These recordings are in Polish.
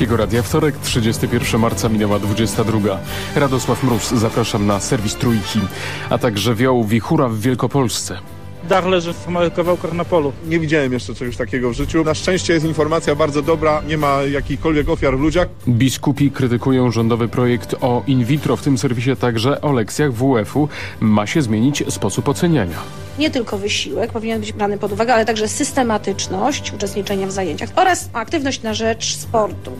Jego Radia wtorek, 31 marca minęła 22. Radosław Mróz, zapraszam na serwis Trójki, a także wiał wichura w Wielkopolsce. Dach leży w małych kawałkach na polu. Nie widziałem jeszcze czegoś takiego w życiu. Na szczęście jest informacja bardzo dobra, nie ma jakichkolwiek ofiar w ludziach. Biskupi krytykują rządowy projekt o in vitro, w tym serwisie także o lekcjach WF-u. Ma się zmienić sposób oceniania. Nie tylko wysiłek powinien być brany pod uwagę, ale także systematyczność uczestniczenia w zajęciach oraz aktywność na rzecz sportu.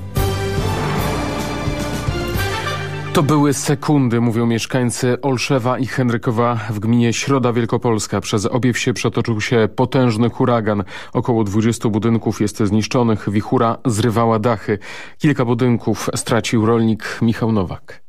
To były sekundy, mówią mieszkańcy Olszewa i Henrykowa w gminie Środa Wielkopolska. Przez obie wsie przetoczył się potężny huragan. Około 20 budynków jest zniszczonych. Wichura zrywała dachy. Kilka budynków stracił rolnik Michał Nowak.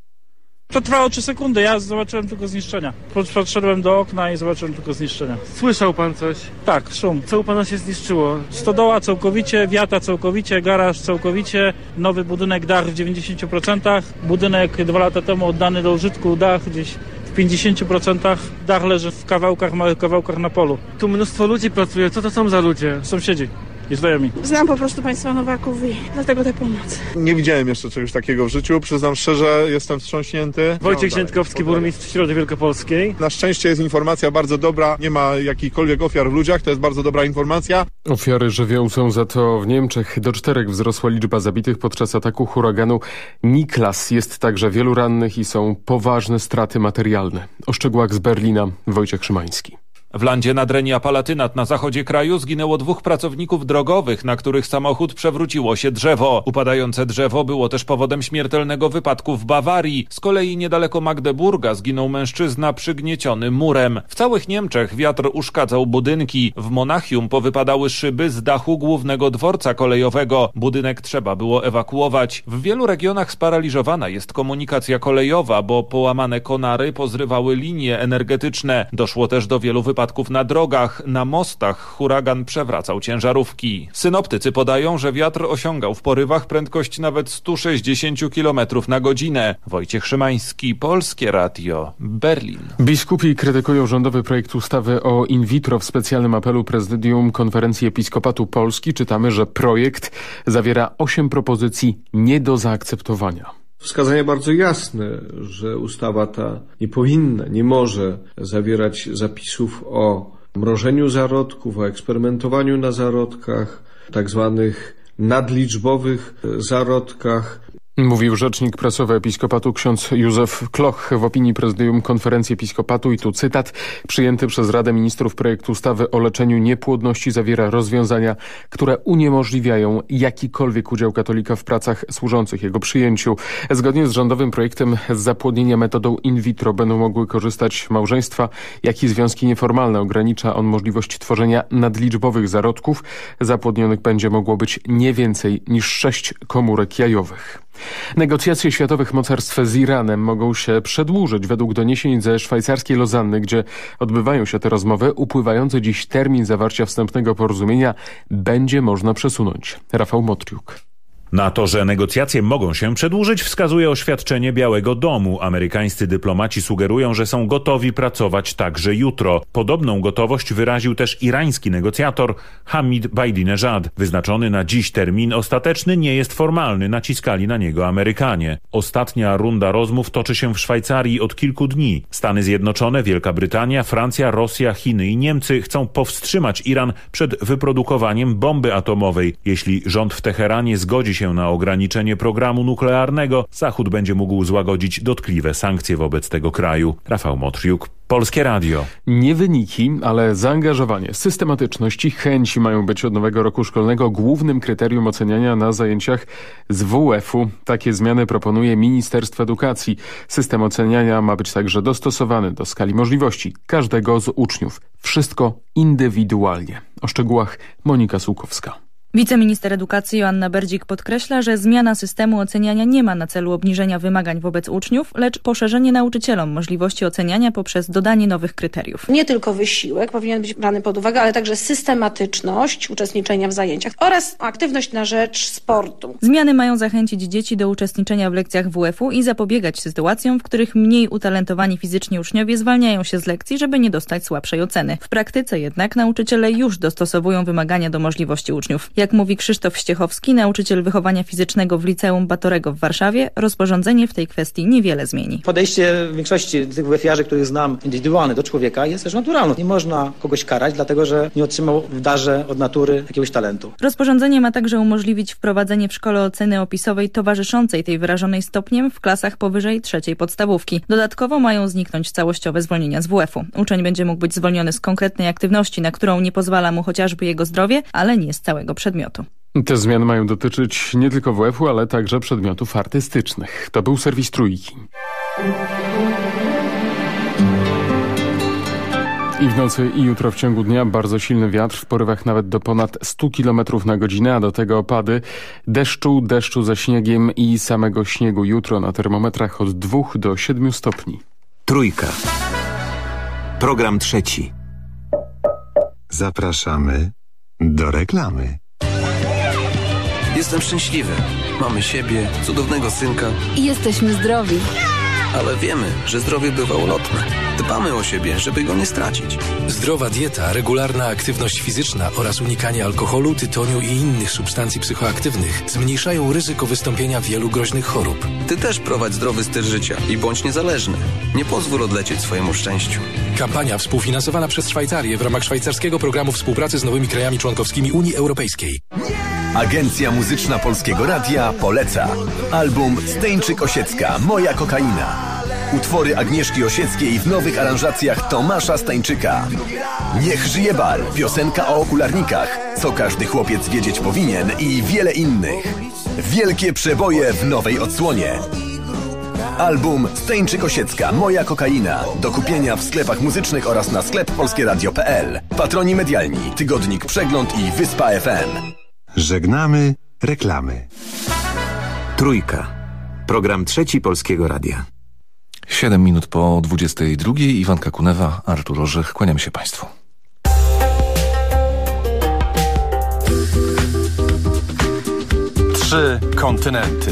To trwało 3 sekundy, ja zobaczyłem tylko zniszczenia. Podszedłem do okna i zobaczyłem tylko zniszczenia. Słyszał pan coś? Tak, szum. Co u pana się zniszczyło? Stodoła całkowicie, wiata całkowicie, garaż całkowicie, nowy budynek, dach w 90%, budynek dwa lata temu oddany do użytku, dach gdzieś w 50%, dach leży w kawałkach, małych kawałkach na polu. Tu mnóstwo ludzi pracuje, co to są za ludzie? Sąsiedzi i znajomi. Znam po prostu państwa Nowaków i dlatego ta pomoc. Nie widziałem jeszcze czegoś takiego w życiu. Przyznam szczerze, jestem wstrząśnięty. Wojciech No, Ziętkowski, burmistrz Środy Wielkopolskiej. Na szczęście jest informacja bardzo dobra, nie ma jakichkolwiek ofiar w ludziach, to jest bardzo dobra informacja. Ofiary żywiołu są za to w Niemczech. Do czterech wzrosła liczba zabitych podczas ataku huraganu Niklas. Jest także wielu rannych i są poważne straty materialne. O szczegółach z Berlina Wojciech Szymański. W landzie Nadrenia Palatynat na zachodzie kraju zginęło dwóch pracowników drogowych, na których samochód przewróciło się drzewo. Upadające drzewo było też powodem śmiertelnego wypadku w Bawarii. Z kolei niedaleko Magdeburga zginął mężczyzna przygnieciony murem. W całych Niemczech wiatr uszkadzał budynki. W Monachium powypadały szyby z dachu głównego dworca kolejowego. Budynek trzeba było ewakuować. W wielu regionach sparaliżowana jest komunikacja kolejowa, bo połamane konary pozrywały linie energetyczne. Doszło też do wielu wypadków wypadków na drogach, na mostach huragan przewracał ciężarówki. Synoptycy podają, że wiatr osiągał w porywach prędkość nawet 160 km na godzinę. Wojciech Szymański, Polskie Radio, Berlin. Biskupi krytykują rządowy projekt ustawy o in vitro w specjalnym apelu prezydium Konferencji Episkopatu Polski. Czytamy, że projekt zawiera osiem propozycji nie do zaakceptowania. Wskazania bardzo jasne, że ustawa ta nie powinna, nie może zawierać zapisów o mrożeniu zarodków, o eksperymentowaniu na zarodkach, tak zwanych nadliczbowych zarodkach. Mówił rzecznik prasowy Episkopatu ksiądz Józef Kloch w opinii prezydium Konferencji Episkopatu i tu cytat. Przyjęty przez Radę Ministrów projekt ustawy o leczeniu niepłodności zawiera rozwiązania, które uniemożliwiają jakikolwiek udział katolika w pracach służących jego przyjęciu. Zgodnie z rządowym projektem z zapłodnienia metodą in vitro będą mogły korzystać małżeństwa, jak i związki nieformalne. Ogranicza on możliwość tworzenia nadliczbowych zarodków. Zapłodnionych będzie mogło być nie więcej niż sześć komórek jajowych. Negocjacje światowych mocarstw z Iranem mogą się przedłużyć. Według doniesień ze szwajcarskiej Lozanny, gdzie odbywają się te rozmowy, upływający dziś termin zawarcia wstępnego porozumienia będzie można przesunąć. Rafał Motriuk. Na to, że negocjacje mogą się przedłużyć, wskazuje oświadczenie Białego Domu. Amerykańscy dyplomaci sugerują, że są gotowi pracować także jutro. Podobną gotowość wyraził też irański negocjator Hamid Bajdinejad. Wyznaczony na dziś termin ostateczny nie jest formalny, naciskali na niego Amerykanie. Ostatnia runda rozmów toczy się w Szwajcarii od kilku dni. Stany Zjednoczone, Wielka Brytania, Francja, Rosja, Chiny i Niemcy chcą powstrzymać Iran przed wyprodukowaniem bomby atomowej. Jeśli rząd w Teheranie zgodzi się na ograniczenie programu nuklearnego, Zachód będzie mógł złagodzić dotkliwe sankcje wobec tego kraju. Rafał Motriuk, Polskie Radio. Nie wyniki, ale zaangażowanie, systematyczność i chęci mają być od nowego roku szkolnego głównym kryterium oceniania na zajęciach z WF-u. Takie zmiany proponuje Ministerstwo Edukacji. System oceniania ma być także dostosowany do skali możliwości każdego z uczniów. Wszystko indywidualnie. O szczegółach Monika Słukowska. Wiceminister edukacji Joanna Berdzik podkreśla, że zmiana systemu oceniania nie ma na celu obniżenia wymagań wobec uczniów, lecz poszerzenie nauczycielom możliwości oceniania poprzez dodanie nowych kryteriów. Nie tylko wysiłek powinien być brany pod uwagę, ale także systematyczność uczestniczenia w zajęciach oraz aktywność na rzecz sportu. Zmiany mają zachęcić dzieci do uczestniczenia w lekcjach WF-u i zapobiegać sytuacjom, w których mniej utalentowani fizycznie uczniowie zwalniają się z lekcji, żeby nie dostać słabszej oceny. W praktyce jednak nauczyciele już dostosowują wymagania do możliwości uczniów. Jak mówi Krzysztof Ściechowski, nauczyciel wychowania fizycznego w Liceum Batorego w Warszawie, rozporządzenie w tej kwestii niewiele zmieni. Podejście większości tych wefiarzy, których znam, indywidualne do człowieka jest też naturalne. Nie można kogoś karać, dlatego że nie otrzymał w darze od natury jakiegoś talentu. Rozporządzenie ma także umożliwić wprowadzenie w szkole oceny opisowej towarzyszącej tej wyrażonej stopniem w klasach powyżej trzeciej podstawówki. Dodatkowo mają zniknąć całościowe zwolnienia z WF-u. Uczeń będzie mógł być zwolniony z konkretnej aktywności, na którą nie pozwala mu chociażby jego zdrowie, ale nie z całego przedmiotu. Te zmiany mają dotyczyć nie tylko WF-u, ale także przedmiotów artystycznych. To był serwis Trójki. I w nocy i jutro w ciągu dnia bardzo silny wiatr w porywach nawet do ponad 100 km na godzinę, a do tego opady deszczu, deszczu ze śniegiem i samego śniegu jutro na termometrach od 2 do 7 stopni. Trójka. Program trzeci. Zapraszamy do reklamy. Jestem szczęśliwy. Mamy siebie, cudownego synka. I jesteśmy zdrowi. Ale wiemy, że zdrowie bywa ulotne. Dbamy o siebie, żeby go nie stracić. Zdrowa dieta, regularna aktywność fizyczna oraz unikanie alkoholu, tytoniu i innych substancji psychoaktywnych zmniejszają ryzyko wystąpienia wielu groźnych chorób. Ty też prowadź zdrowy styl życia i bądź niezależny. Nie pozwól odlecieć swojemu szczęściu. Kampania współfinansowana przez Szwajcarię w ramach szwajcarskiego programu współpracy z nowymi krajami członkowskimi Unii Europejskiej. Agencja Muzyczna Polskiego Radia poleca. Album Steńczyk Osiecka, Moja kokaina. Utwory Agnieszki Osieckiej w nowych aranżacjach Tomasza Stańczyka. Niech żyje bal, piosenka o okularnikach, co każdy chłopiec wiedzieć powinien i wiele innych. Wielkie przeboje w nowej odsłonie. Album Steńczyk Osiecka, Moja kokaina. Do kupienia w sklepach muzycznych oraz na sklep polskieradio.pl. Patroni medialni, Tygodnik Przegląd i Wyspa FM. Żegnamy reklamy. Trójka. Program trzeci Polskiego Radia. 7 minut po 22. Iwanka Kunewa, Artur Orzech. Kłaniam się Państwu. Trzy kontynenty.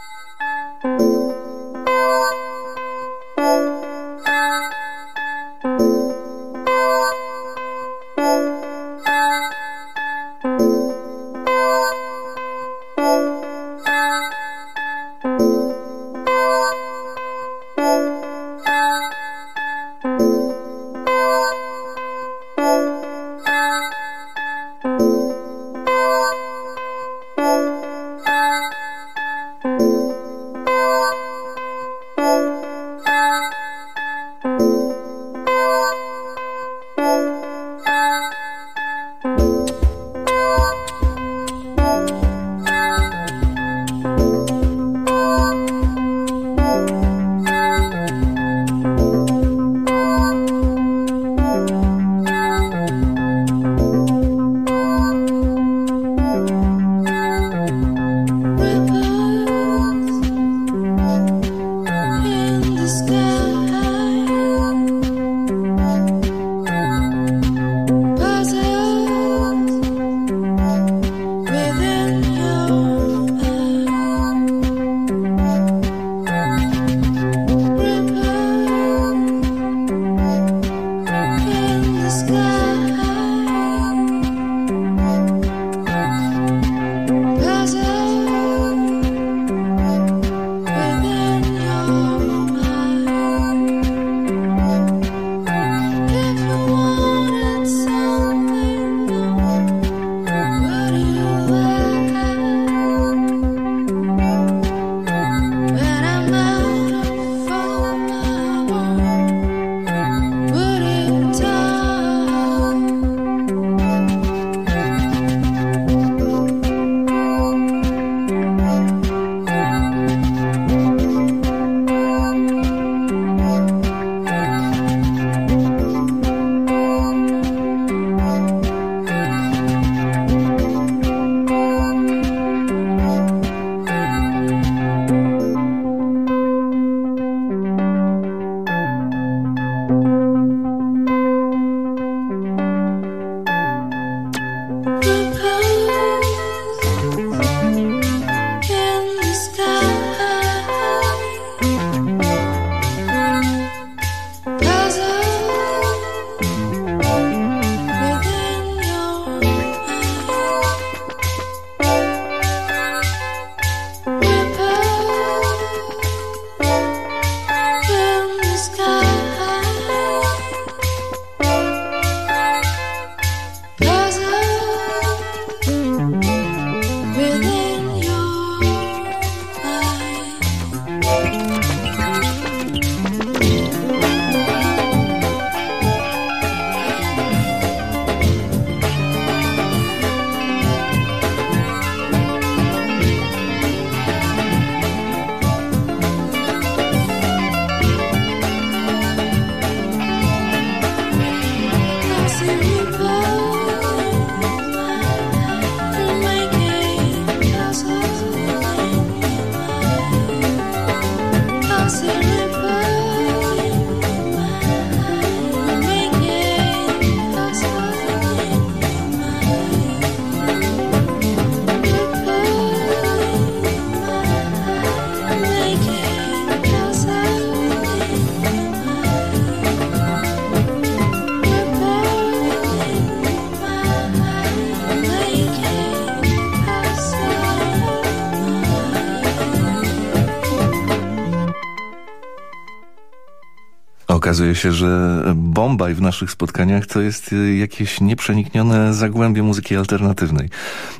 Okazuje się, że Bombaj w naszych spotkaniach to jest y, jakieś nieprzeniknione zagłębie muzyki alternatywnej.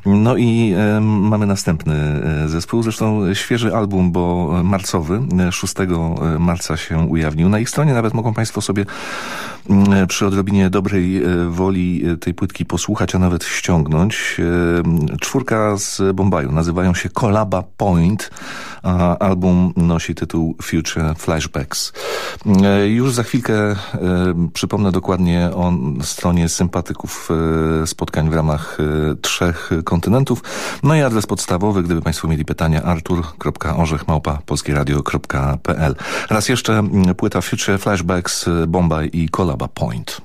No i e, mamy następny e, zespół, zresztą świeży album, bo marcowy, 6 marca się ujawnił. Na ich stronie nawet mogą Państwo sobie przy odrobinie dobrej e, woli tej płytki posłuchać, a nawet ściągnąć. Czwórka z Bombaju nazywają się Kolaba Point, a album nosi tytuł Future Flashbacks. Już za chwilkę e, przypomnę dokładnie o stronie sympatyków e, spotkań w ramach e, trzech kontynentów. No i adres podstawowy, gdyby Państwo mieli pytania, artur.orzechmałpa.polskieradio.pl Raz jeszcze płyta Future Flashbacks, Bombay i Kolaba Point.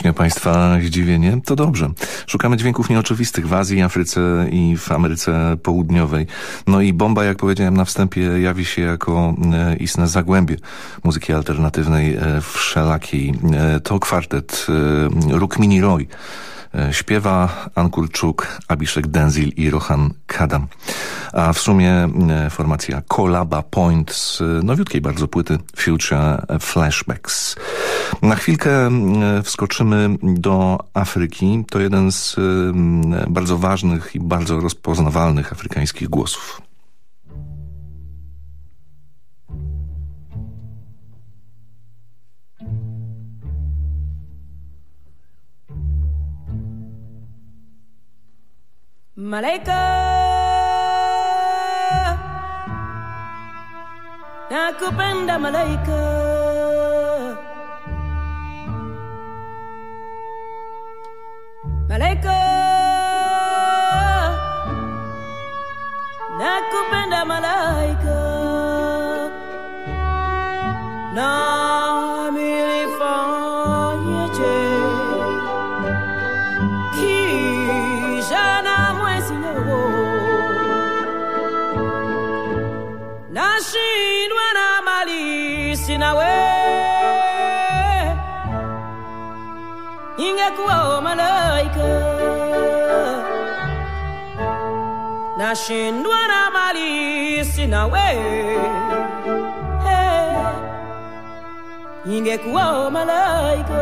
Rośnie Państwa zdziwienie? To dobrze. Szukamy dźwięków nieoczywistych w Azji, Afryce i w Ameryce Południowej. No i bomba, jak powiedziałem na wstępie, jawi się jako e, istne zagłębie muzyki alternatywnej e, wszelakiej. E, to kwartet Rukmini Roy śpiewa Ankulczuk, Abiszek Denzil i Rohan Kadam. A w sumie e, formacja Kolaba Point z nowiutkiej bardzo płyty Future Flashbacks. Na chwilkę e, wskoczymy do Afryki. To jeden z bardzo ważnych i bardzo rozpoznawalnych afrykańskich głosów. Malaika. Nakupenda malaika. Malaika. Nakupenda malaika. Na ingekuwa malaika nashindwa na mali hey, ingekuwa malaika.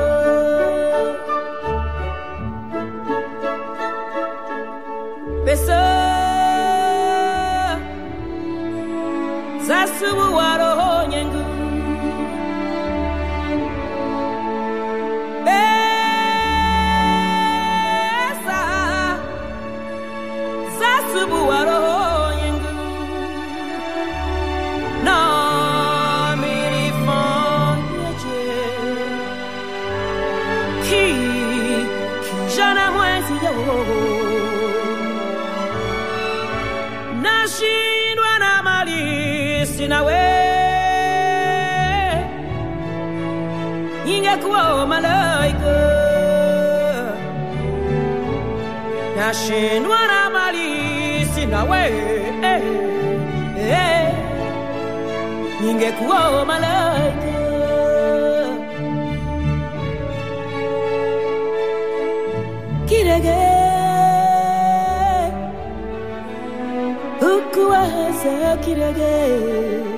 Pesa za subuwa roho nashindwa na mali sina wewe eh, eh, ningekuwa malaika kirege hukuwaza kirege.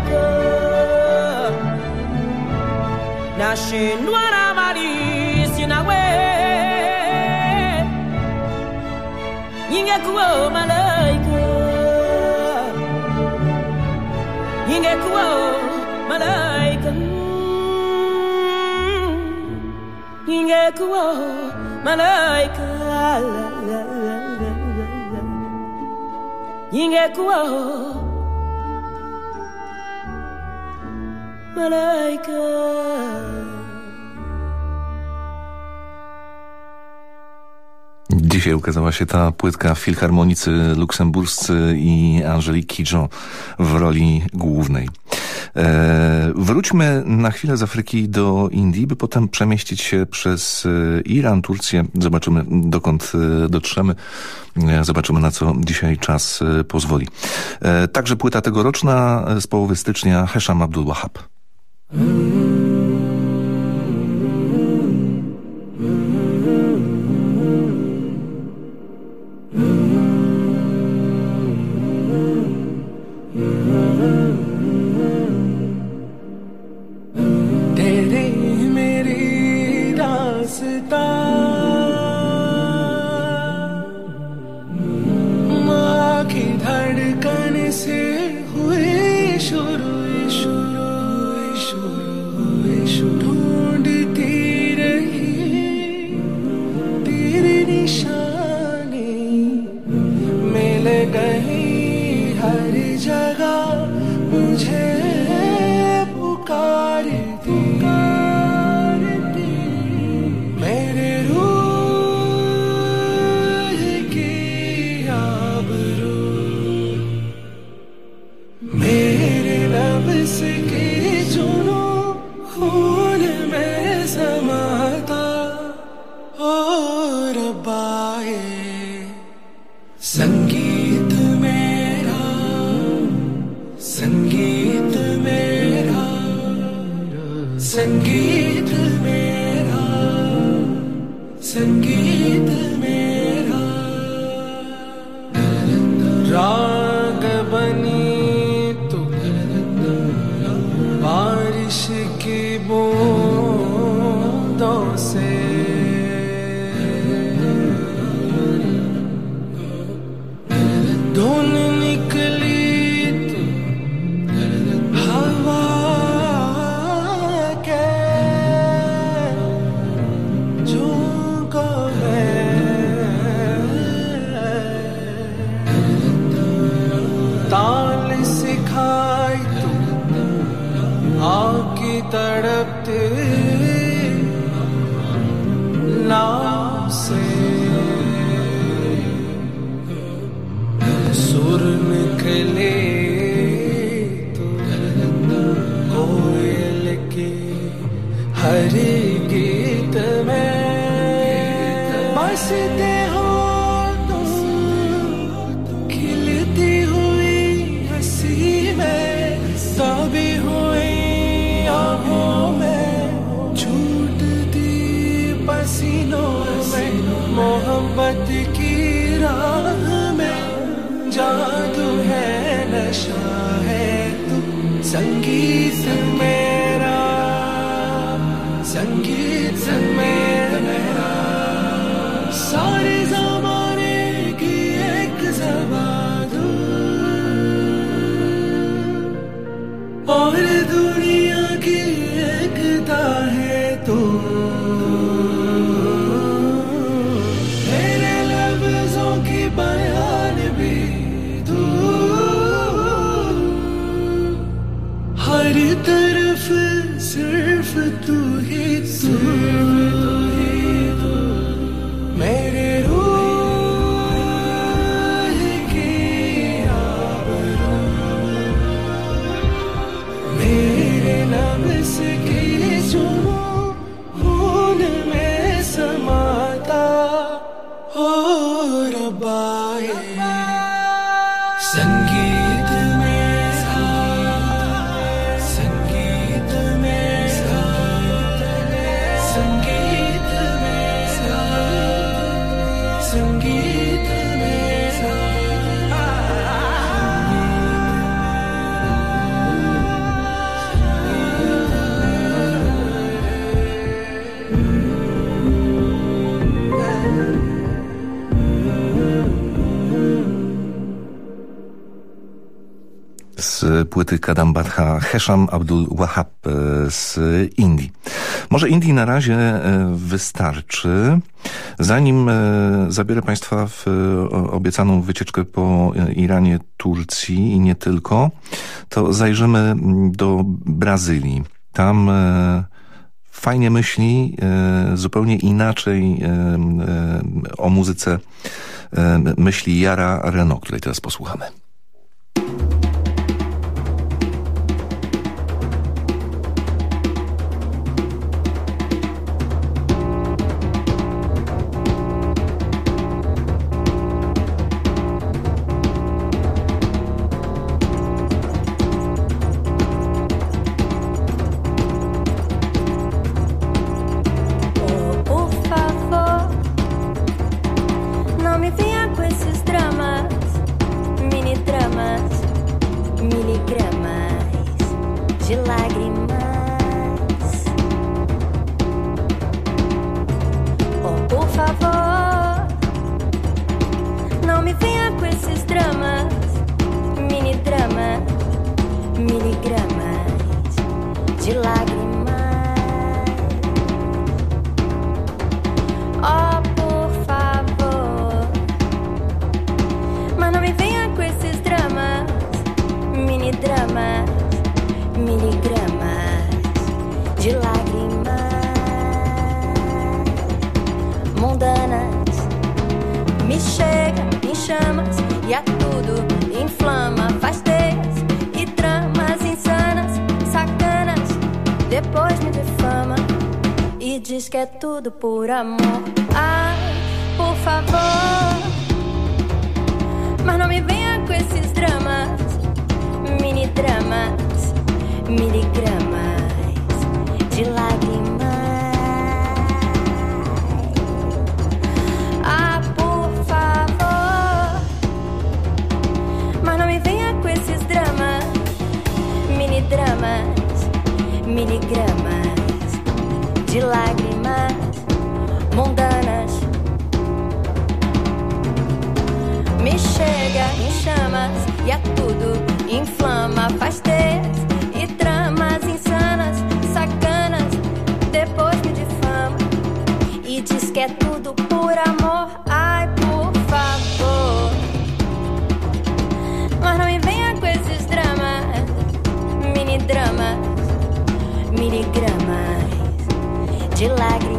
Shinwara Mari Sinawe Yinga Kuo Malaika. Yinga Kuo Malaika. Yinga Kuo Malaika. Malaika. Dzisiaj ukazała się ta płytka filharmonicy luksemburscy i Angeliki Kidjo w roli głównej. E, wróćmy na chwilę z Afryki do Indii, by potem przemieścić się przez e, Iran, Turcję. Zobaczymy, dokąd e, dotrzemy. Zobaczymy, na co dzisiaj czas pozwoli. Także płyta tegoroczna z połowy stycznia Hesham Abdul Wahab. Mm. to me. Kadambadha Hesham Abdul Wahab e, z Indii. Może Indii na razie e, wystarczy. Zanim e, zabiorę Państwa w obiecaną wycieczkę po Iranie, Turcji i nie tylko, to zajrzymy do Brazylii. Tam fajnie myśli, zupełnie inaczej o muzyce myśli Jara Reno, której teraz posłuchamy. Que é tudo por amor. Chega, me chamas e a tudo inflama, faz teias e tramas insanas, sacanas. Depois me difama e diz que é tudo por amor. Ai, por favor. Mas não me venha com esses dramas, mini dramas, miligramas de lágrimas.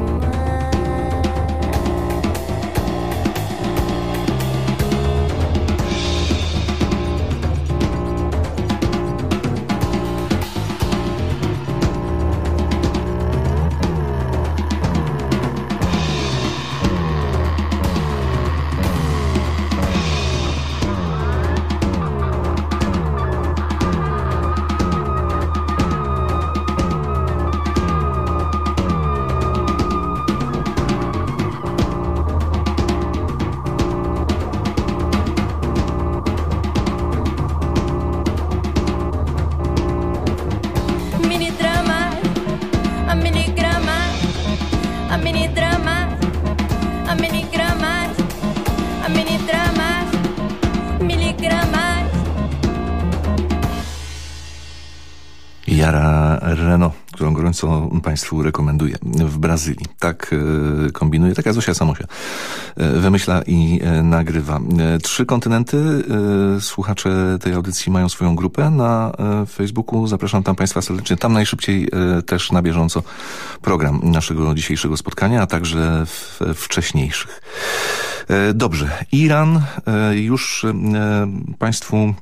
Gorąco Państwu rekomenduję w Brazylii. Tak e, kombinuje, taka Zosia Samosia. E, wymyśla i e, nagrywa. Trzy kontynenty. Słuchacze tej audycji mają swoją grupę na Facebooku. Zapraszam tam Państwa serdecznie. Tam najszybciej też na bieżąco program naszego dzisiejszego spotkania, a także wcześniejszych. Dobrze. Iran już Państwu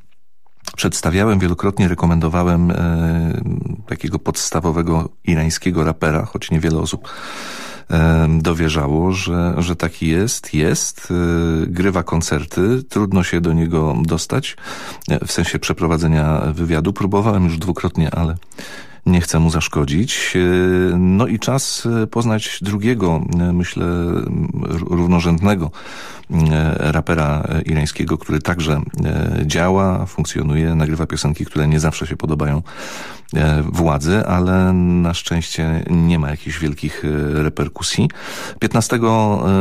przedstawiałem, wielokrotnie rekomendowałem e, takiego podstawowego irańskiego rapera, choć niewiele osób e, dowierzało, że, że taki jest. Jest, e, grywa koncerty, trudno się do niego dostać, e, w sensie przeprowadzenia wywiadu. Próbowałem już dwukrotnie, ale nie chcę mu zaszkodzić. E, No i czas e, poznać drugiego, e, myślę, równorzędnego rapera irańskiego, który także działa, funkcjonuje, nagrywa piosenki, które nie zawsze się podobają władzy, ale na szczęście nie ma jakichś wielkich e, reperkusji. 15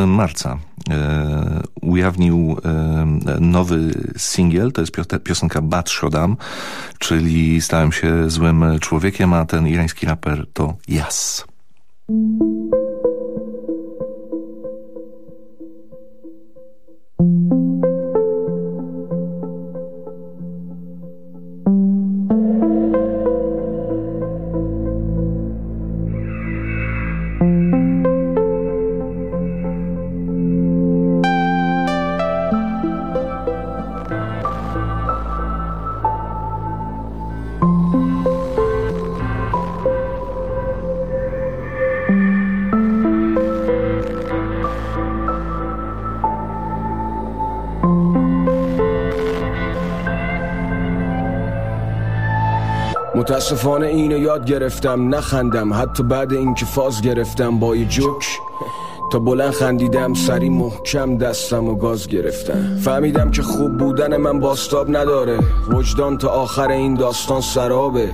marca e, ujawnił e, nowy singiel, to jest pio- piosenka Bad Shodam, czyli stałem się złym człowiekiem, a ten irański raper to Yas. متاسفانه اینو یاد گرفتم نخندم. حتی بعد اینکه فاز گرفتم با یه جوک تا بلند خندیدم سری محکم دستم و گاز گرفتم. فهمیدم که خوب بودن من باستاب نداره. وجدان تا آخر این داستان سرابه.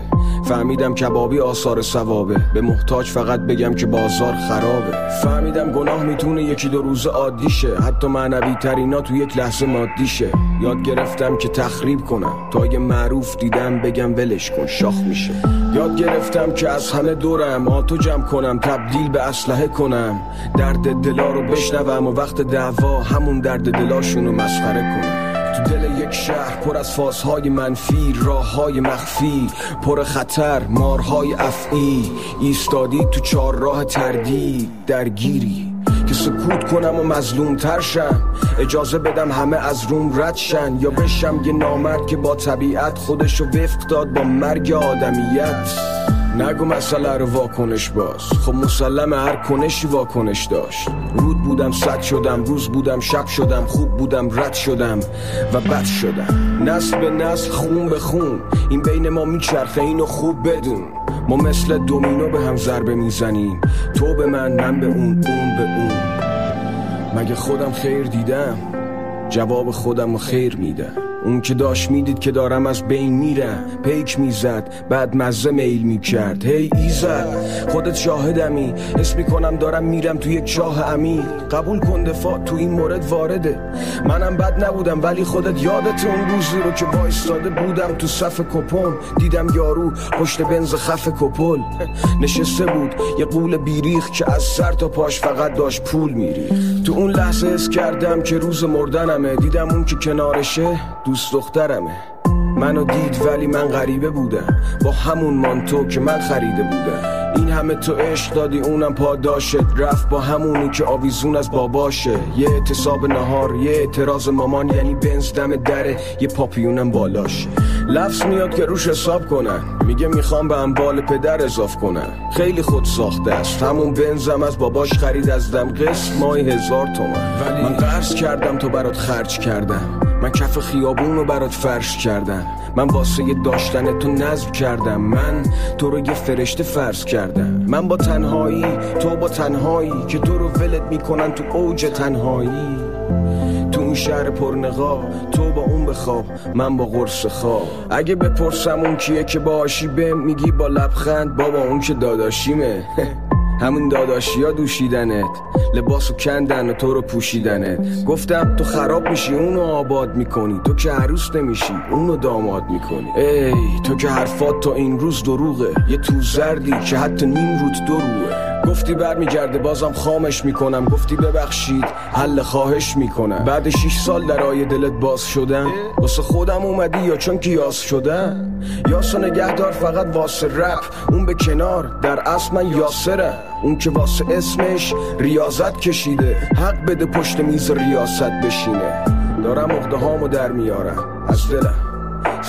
فهمیدم کبابی آثار ثوابه. به محتاج فقط بگم که بازار خرابه. فهمیدم گناه می‌تونه یکی دو روز عادی شه حتی معنوی ترینا تو یک لحظه مادی شه یاد گرفتم که تخریب کنم. تا یه معروف دیدم بگم ولش کن شاخ میشه. یاد گرفتم که از همه دورم آتو جمع کنم تبدیل به اسلحه کنم. درد دلا رو بشنوم و وقت دعوا همون درد دلاشونو مسخره کنم. تو دل یک شهر پر از فازهای منفی راه های مخفی پر خطر مارهای افعی. ایستادی تو چهار راه تردید درگیری. که سکوت کنم و مظلوم ترشم اجازه بدم همه از روم رد شن. یا بشم یه نامرد که با طبیعت خودشو وفق داد با مرگ آدمیت. نگو مسئله رو واکنش باز. خب مسلم هر کنشی واکنش داشت. رود بودم صد شدم روز بودم شب شدم خوب بودم رد شدم و بد شدم. نسل به نسل خون به خون. این بین ما میچرخه اینو خوب بدون. ما مثل دومینو به هم ضربه می‌زنیم. تو به من من به اون اون به اون. مگه خودم خیر دیدم؟ جواب خودم خیر میدم. اون که داشت می‌دید که دارم از بین میرم پیک می‌زد بعد مزه میل می‌کرد. هی hey, ایزد خودت شاهدمی. حس می‌کنم دارم میرم تو یک چاه عمیق. قبول کن دفاع تو این مورد وارده. منم بد نبودم ولی خودت یادت اون روزی رو که وایستاده بودم تو صف کپون دیدم یارو پشت بنز خف کپل. نشسته بود یه قول بیریخ که از سر تا پاش فقط داشت پول میری تو اون لحظه اس کردم که روز مردنمه. دیدم اون که کنارشه دوست دخترمه. منو دید ولی من غریبه بودم. با همون مانتو که من خریده بودم. این همه تو عشق دادی اونم پاداشت. رفت با همونی که آویزون از باباشه. یه اعتصاب نهار یه اعتراض مامان یعنی بنز دم دره. یه پاپیونم بالاشه. لفظ میاد که روش حساب کنن. میگه می‌خوام به بال پدر اضاف کنن. خیلی خود ساخته است. همون بنزم از باباش خرید از دم. قسط مای هزار تومن. ولی من قرض کردم تو برات خرج کردم. من کف خیابون رو برات فرش کردم. من واسه داشتن تو نظر کردم. من تو رو یه فرشته فرض کردم. من با تنهایی تو با تنهایی که تو رو ولت می‌کنن تو اوج تنهایی. تو اون شهر پرنقا تو با اون بخواب من با قرص خواب. اگه بپرسم اون کیه که باشی بهم میگی با لبخند بابا اون که داداشیمه. همون داداشی ها دوشیدنت. لباسو کندن و تو رو پوشیدنت. گفتم تو خراب میشی اونو آباد می‌کنی. تو که عروس نمیشی اونو داماد می‌کنی. ای تو که حرفات تا این روز دروغه. یه تو زردی که حتی نیم روت دروغه گفتی برمیگرده بازم خامش می‌کنم. گفتی ببخشید حل خواهش می‌کنم. بعد 6 سال در آیه دلت باز شدم. واسه خودم اومدی یا چون که یاس یاسو نگهدار فقط واسه رپ. اون به کنار در اصل من یاسرم. اون که واسه اسمش ریاضت کشیده. حق بده پشت میز ریاست بشینه. دارم اقده هامو در میارم. از دلم.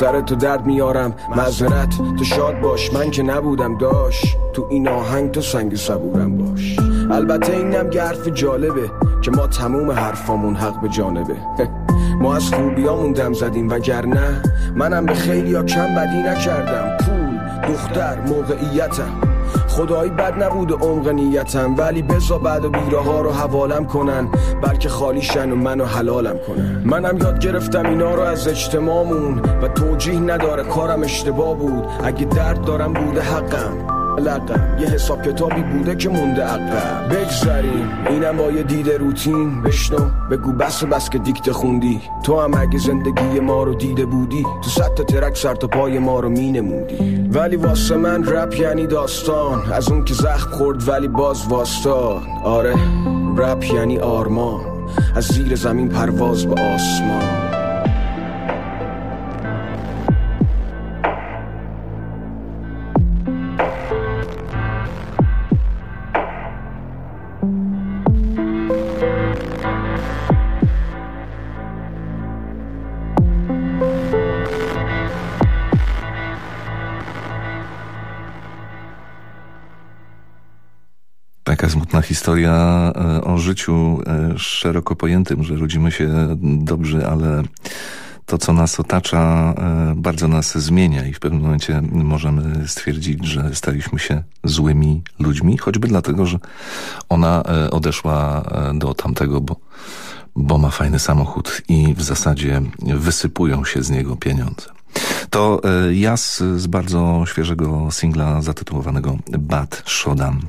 سر تو درد میارم. معذرت. تو شاد باش. من که نبودم داشت تو این آهنگ تو سنگ صبورم باش. البته اینم که حرف جالبه که ما تموم حرفامون حق به جانبه. ما از خوبیامون دم زدیم وگرنه منم به خیلی ها کم بدی نکردم. پول دختر موقعیتم. خدایی بد نبود عمق نیتم ولی بزا بعد و بیره ها رو حوالم کنن. بلکه خالی شن و منو حلالم کنن. منم یاد گرفتم اینا رو از اجتماعمون و توجیه نداره کارم اشتباه بود. اگه درد دارم بوده حقم. لقم یه حساب کتابی بوده که مونده عقب. بگذریم. اینم با یه دیده روتین. بشنو. بگو بس بس که دیکته خوندی. تو هم اگه زندگی ما رو دیده بودی تو صد تا ترک سر تا پای ما رو مینمودی ولی واسه من رپ یعنی داستان. از اون که زخم خورد ولی باز واستاد آره رپ یعنی آرمان. از زیر زمین پرواز به آسمان. Historia e, o życiu e, szeroko pojętym, że rodzimy się dobrzy, ale to, co nas otacza, e, bardzo nas zmienia i w pewnym momencie możemy stwierdzić, że staliśmy się złymi ludźmi, choćby dlatego, że ona odeszła do tamtego, bo, bo ma fajny samochód i w zasadzie wysypują się z niego pieniądze. To Jas z bardzo świeżego singla zatytułowanego Bad Shodan.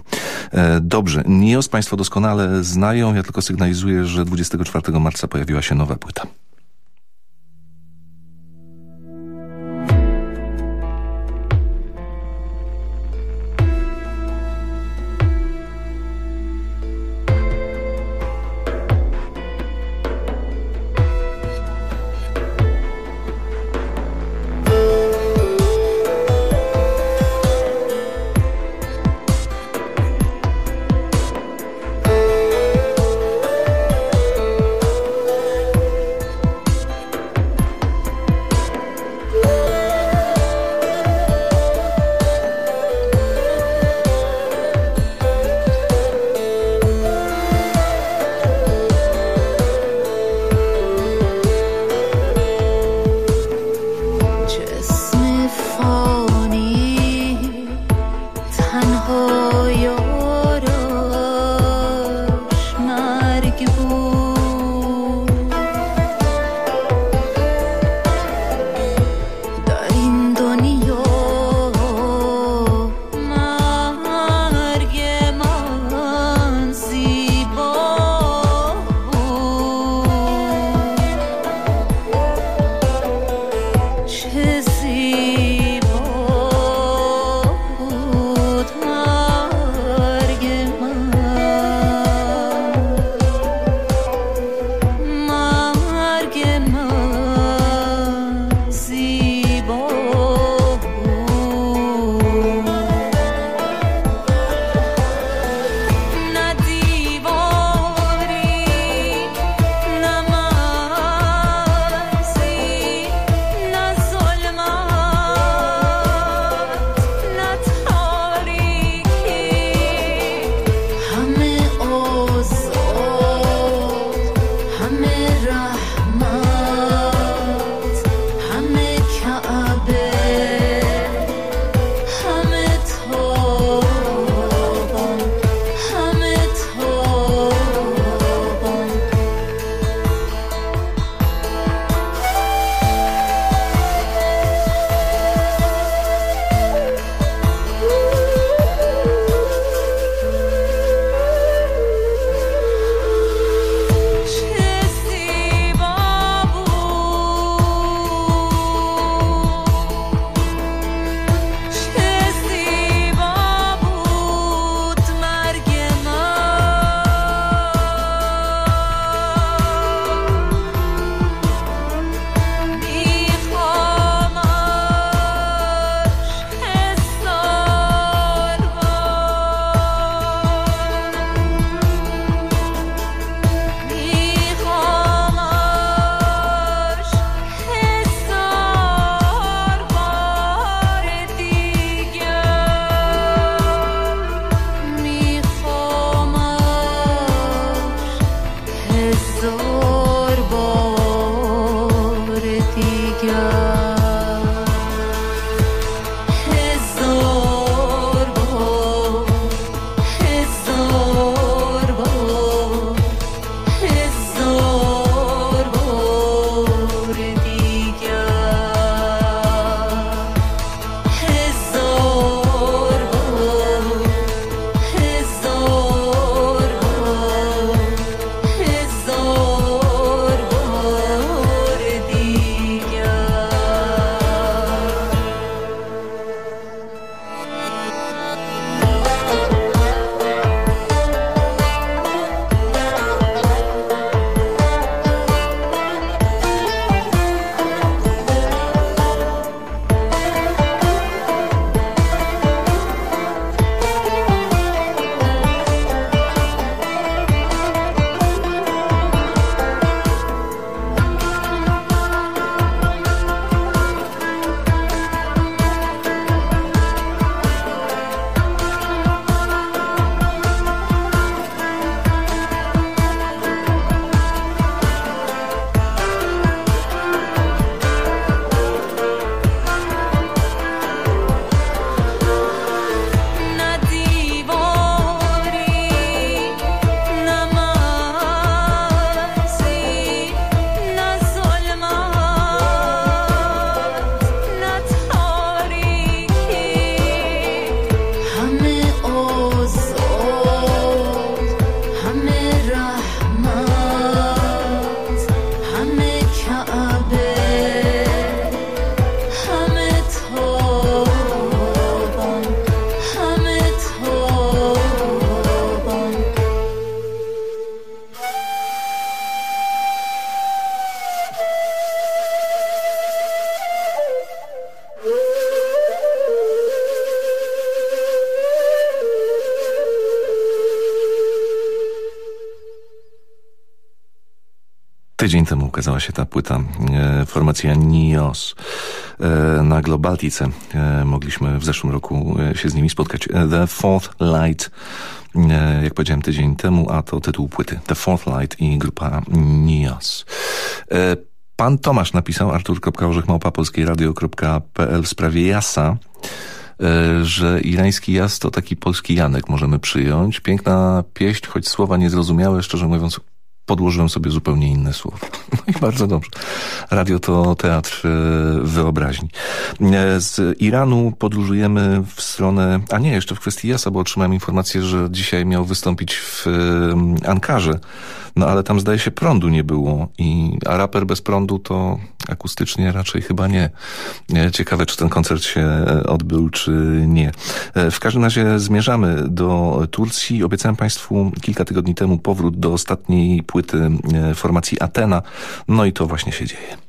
Dobrze, Nios Państwo doskonale znają, ja tylko sygnalizuję, że 24 marca pojawiła się nowa płyta. Formacja NIOS e, na Globaltice. E, mogliśmy w zeszłym roku e, się z nimi spotkać. The Fourth Light, jak powiedziałem tydzień temu, a to tytuł płyty. The Fourth Light i grupa NIOS. Pan Tomasz napisał artur.orzechmałpa.polskieradio.pl w sprawie Jasa, że irański jas to taki polski Janek możemy przyjąć. Piękna pieśń, choć słowa niezrozumiałe, szczerze mówiąc podłożyłem sobie zupełnie inne słowa. No i bardzo dobrze. Radio to teatr e, wyobraźni. E, Z Iranu podróżujemy w stronę, a nie, jeszcze w kwestii Jasa, bo otrzymałem informację, że dzisiaj miał wystąpić w e, Ankarze, no ale tam zdaje się prądu nie było i a raper bez prądu to akustycznie raczej chyba nie. E, Ciekawe, czy ten koncert się e, odbył, czy nie. E, W każdym razie zmierzamy do Turcji. Obiecałem Państwu kilka tygodni temu powrót do ostatniej płyty formacji Atena. No i to właśnie się dzieje.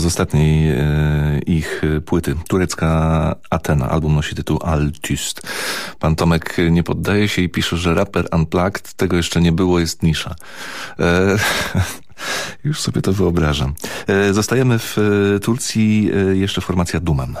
Z ostatniej e, ich płyty. Turecka Atena. Album nosi tytuł Altüst. Pan Tomek nie poddaje się i pisze, że raper Unplugged, tego jeszcze nie było, jest nisza. E, już sobie to wyobrażam. E, zostajemy w e, Turcji. E, jeszcze formacja Duman.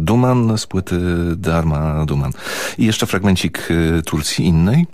Duman z płyty Darma Duman. I jeszcze fragmencik y, Turcji innej.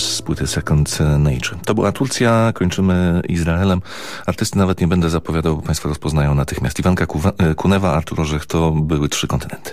Darkness z płyty Second Nature. To była Turcja, kończymy Izraelem. Artysty nawet nie będę zapowiadał, bo Państwo rozpoznają natychmiast. Iwanka e, Kunewa, Artur Orzech, to były trzy kontynenty.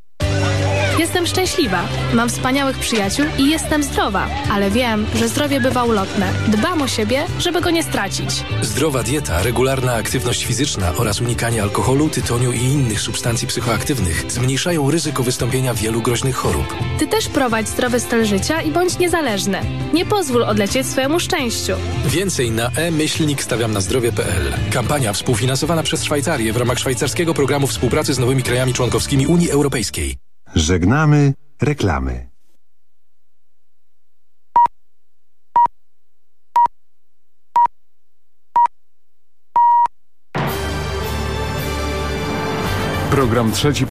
Jestem szczęśliwa, mam wspaniałych przyjaciół i jestem zdrowa, ale wiem, że zdrowie bywa ulotne. Dbam o siebie, żeby go nie stracić. Zdrowa dieta, regularna aktywność fizyczna oraz unikanie alkoholu, tytoniu i innych substancji psychoaktywnych zmniejszają ryzyko wystąpienia wielu groźnych chorób. Ty też prowadź zdrowy styl życia i bądź niezależny. Nie pozwól odlecieć swojemu szczęściu. Więcej na e-myślnik stawiam na zdrowie.pl. Kampania współfinansowana przez Szwajcarię w ramach szwajcarskiego programu współpracy z nowymi krajami członkowskimi Unii Europejskiej. Żegnamy reklamy. Program trzeci